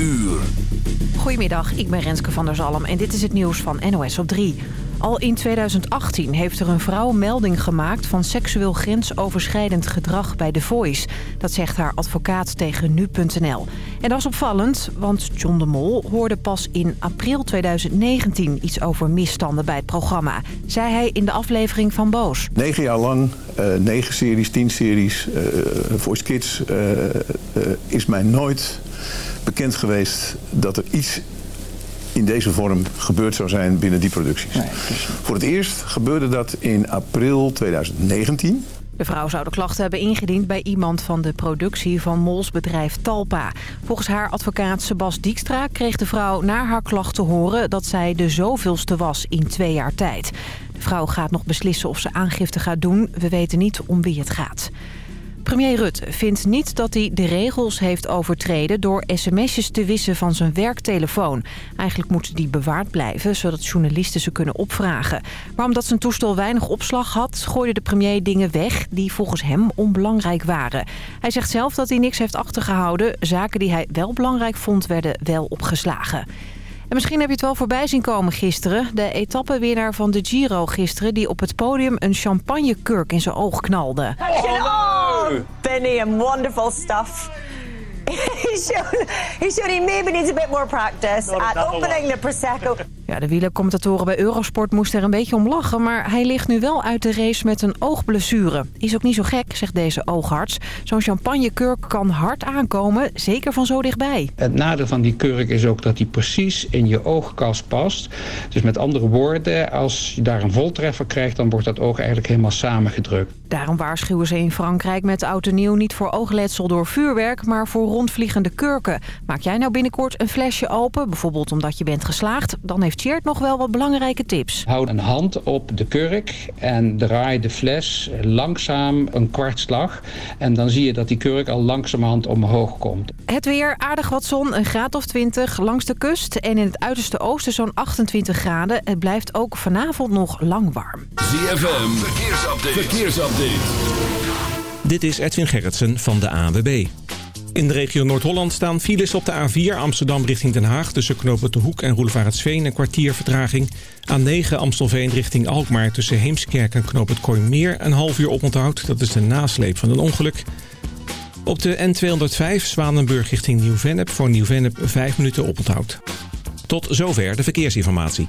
uur. Goedemiddag, ik ben Renske van der Zalm en dit is het nieuws van NOS op 3. Al in 2018 heeft er een vrouw melding gemaakt van seksueel grensoverschrijdend gedrag bij The Voice. Dat zegt haar advocaat tegen nu.nl. En dat is opvallend, want John de Mol hoorde pas in april 2019 iets over misstanden bij het programma. Zei hij in de aflevering van Boos. Negen jaar lang, uh, negen series, tien series, uh, Voice Kids, uh, is mij nooit bekend geweest dat er iets in deze vorm gebeurd zou zijn binnen die producties. Nee, dus... Voor het eerst gebeurde dat in april 2019. De vrouw zou de klachten hebben ingediend bij iemand van de productie van Mols bedrijf Talpa. Volgens haar advocaat Sebas Dijkstra kreeg de vrouw na haar klacht te horen dat zij de zoveelste was in twee jaar tijd. De vrouw gaat nog beslissen of ze aangifte gaat doen. We weten niet om wie het gaat. Premier Rutte vindt niet dat hij de regels heeft overtreden... door sms'jes te wissen van zijn werktelefoon. Eigenlijk moeten die bewaard blijven, zodat journalisten ze kunnen opvragen. Maar omdat zijn toestel weinig opslag had... gooide de premier dingen weg die volgens hem onbelangrijk waren. Hij zegt zelf dat hij niks heeft achtergehouden. Zaken die hij wel belangrijk vond, werden wel opgeslagen. En misschien heb je het wel voorbij zien komen gisteren. De etappenwinnaar van de Giro gisteren... die op het podium een champagnekurk in zijn oog knalde. Benny and wonderful stuff. he, showed, he showed he maybe needs a bit more practice at opening the Prosecco. Ja, de wielercommentatoren bij Eurosport moesten er een beetje om lachen... maar hij ligt nu wel uit de race met een oogblessure. Is ook niet zo gek, zegt deze oogarts. Zo'n champagnekurk kan hard aankomen, zeker van zo dichtbij. Het nadeel van die kurk is ook dat die precies in je oogkas past. Dus met andere woorden, als je daar een voltreffer krijgt... dan wordt dat oog eigenlijk helemaal samengedrukt. Daarom waarschuwen ze in Frankrijk met oud en nieuw niet voor oogletsel door vuurwerk... maar voor rondvliegende kurken. Maak jij nou binnenkort een flesje open, bijvoorbeeld omdat je bent geslaagd... dan heeft Tjeerd nog wel wat belangrijke tips. Houd een hand op de kurk en draai de fles langzaam een kwartslag. En dan zie je dat die kurk al langzamerhand omhoog komt. Het weer, aardig wat zon, een graad of 20 langs de kust. En in het uiterste oosten zo'n 28 graden. Het blijft ook vanavond nog lang warm. ZFM, verkeersupdate. verkeersupdate. Dit is Edwin Gerritsen van de ANWB. In de regio Noord-Holland staan files op de A4 Amsterdam richting Den Haag... tussen knooppunt De Hoek en Roelevaretsveen een kwartier vertraging. A9 Amstelveen richting Alkmaar tussen Heemskerk en knooppunt Kooimeer... een half uur oponthoud, dat is de nasleep van een ongeluk. Op de N205 Zwanenburg richting Nieuw-Vennep voor Nieuw-Vennep 5 minuten oponthoud. Tot zover de verkeersinformatie.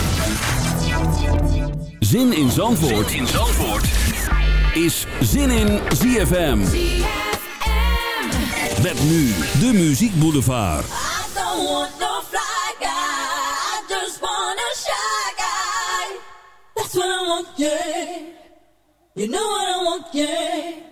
Zin in Zandvoort, zin in Zandvoort. is Zin in ZFM. Met nu de Muziek Boulevard. I don't want no fly guy. I just want a shy guy. That's what I want, yeah. You know what I want, yeah.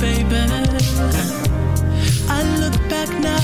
Baby. I look back now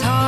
Time.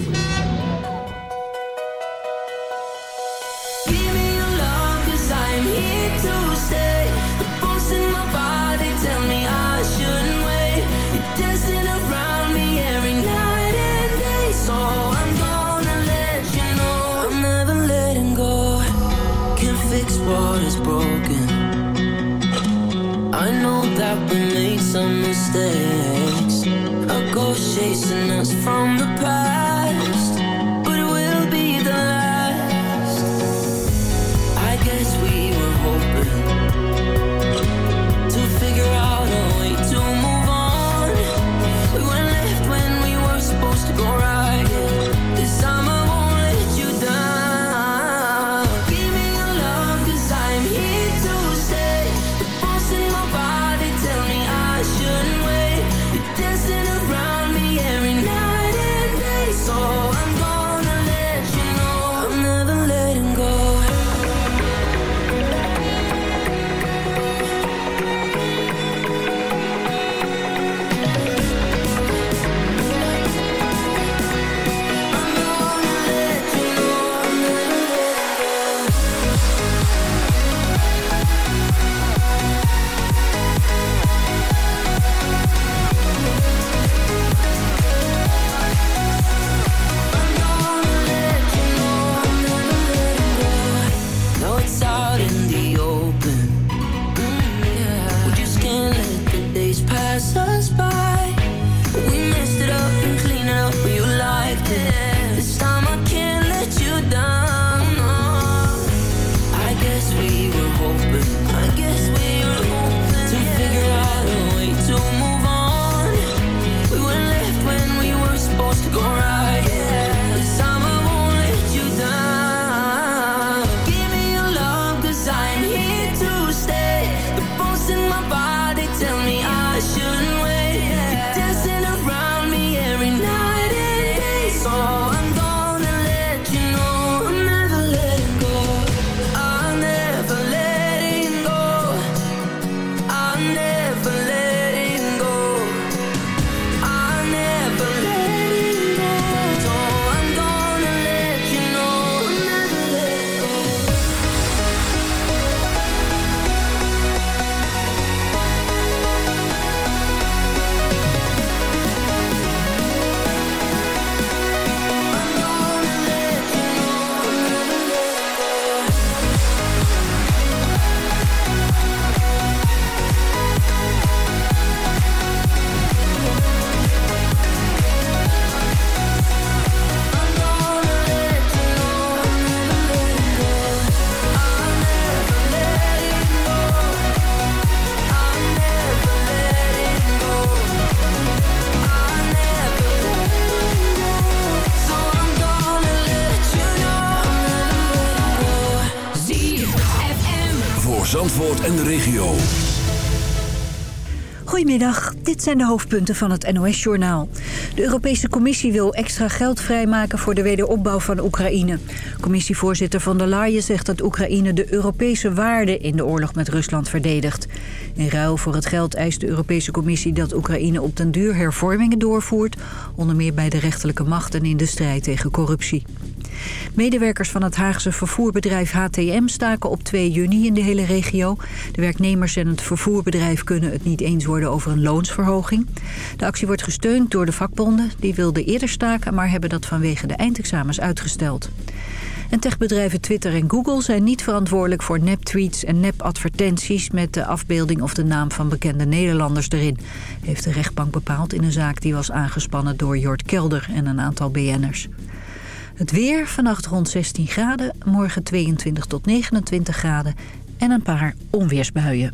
mistakes. A ghost chasing us from the past. Dit zijn de hoofdpunten van het NOS-journaal. De Europese Commissie wil extra geld vrijmaken voor de wederopbouw van Oekraïne. Commissievoorzitter van der Leyen zegt dat Oekraïne de Europese waarden in de oorlog met Rusland verdedigt. In ruil voor het geld eist de Europese Commissie dat Oekraïne op den duur hervormingen doorvoert, onder meer bij de rechterlijke macht en in de strijd tegen corruptie. Medewerkers van het Haagse vervoerbedrijf HTM staken op 2 juni in de hele regio. De werknemers en het vervoerbedrijf kunnen het niet eens worden over een loonsverhoging. De actie wordt gesteund door de vakbonden. Die wilden eerder staken, maar hebben dat vanwege de eindexamens uitgesteld. En techbedrijven Twitter en Google zijn niet verantwoordelijk voor nep-tweets en nep-advertenties met de afbeelding of de naam van bekende Nederlanders erin, heeft de rechtbank bepaald in een zaak die was aangespannen door Jort Kelder en een aantal BN'ers. Het weer vannacht rond 16 graden, morgen 22 tot 29 graden en een paar onweersbuien.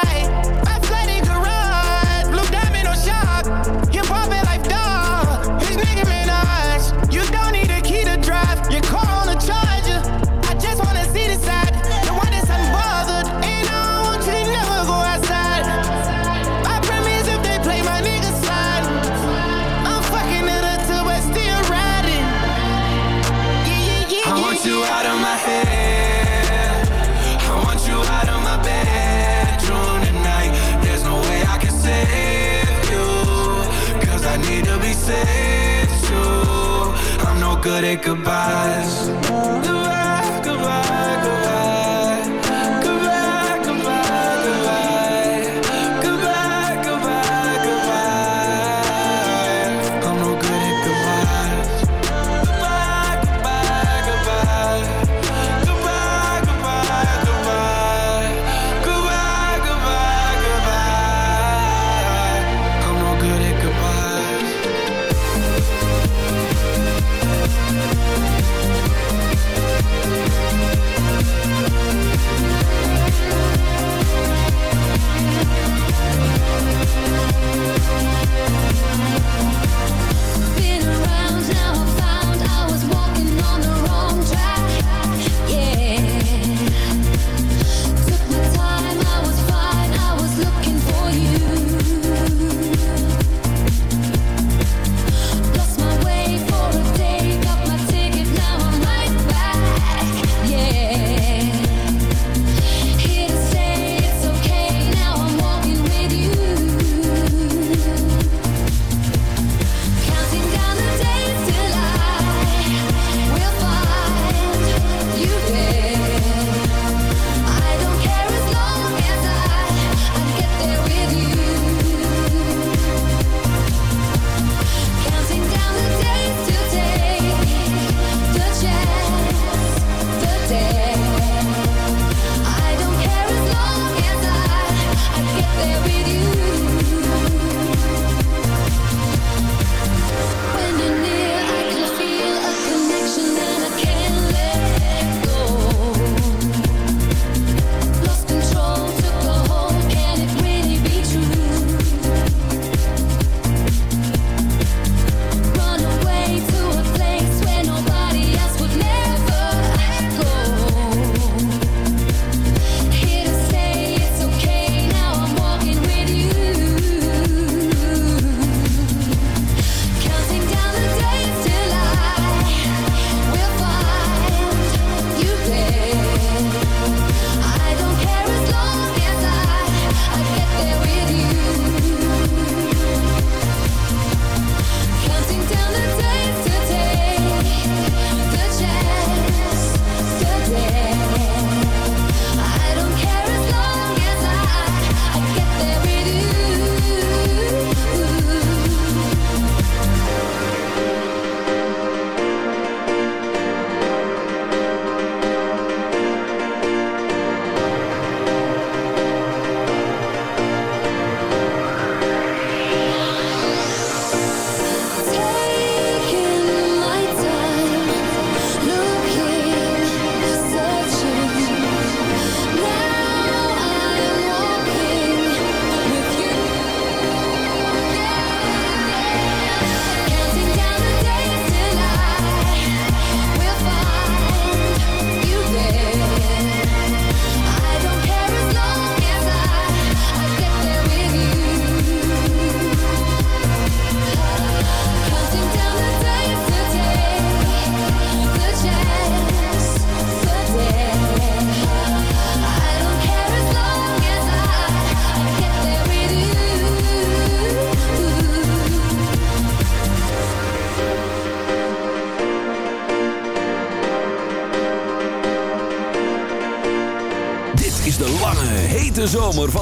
no good at goodbyes.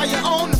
by your own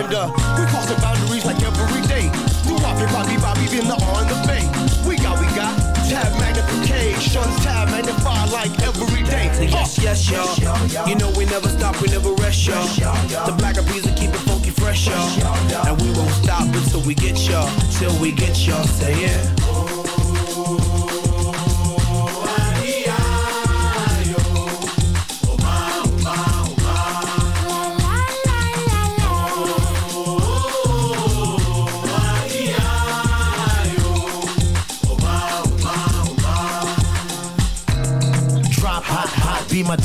We We the boundaries like every day. New Bobby, Bobby, Bobby, been the on the bay. We got, we got tab magnification, tab magnified like every day. Yes, uh. yes, y'all. You know we never stop, we never rest, y'all. The black bees will keep it funky fresh, y'all. And we won't stop until we get y'all, till we get y'all. Say yeah.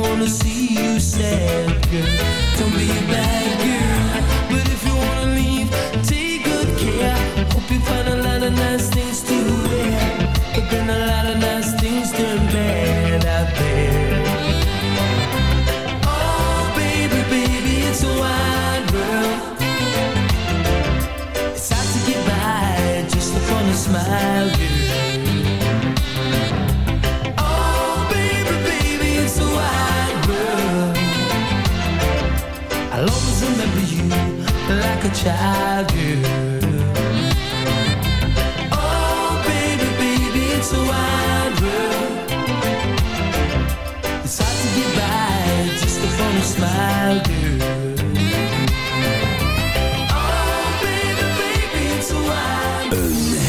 wanna see you sad, girl. Don't be a bad like a child you Oh baby, baby, it's a world. To get by just smile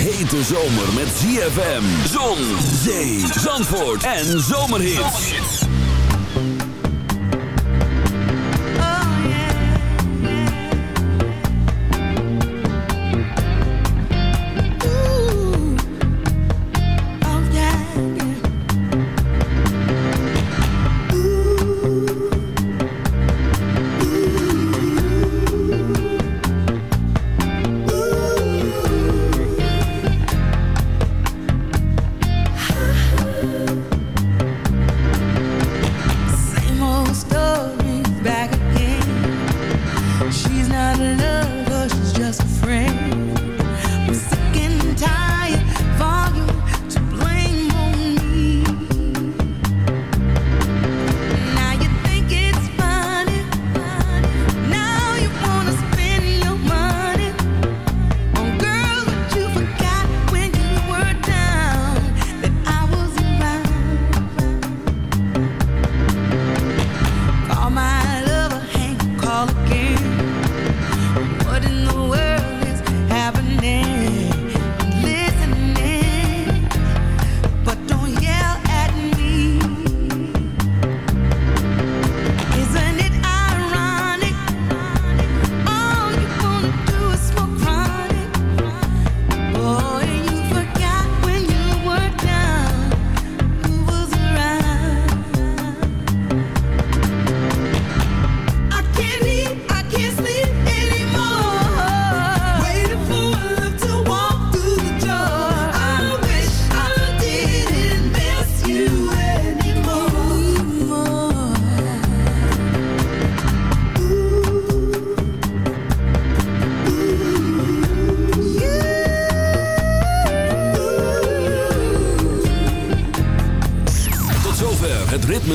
hete zomer met ZFM, zon, zee, zandvoort en zomerhits.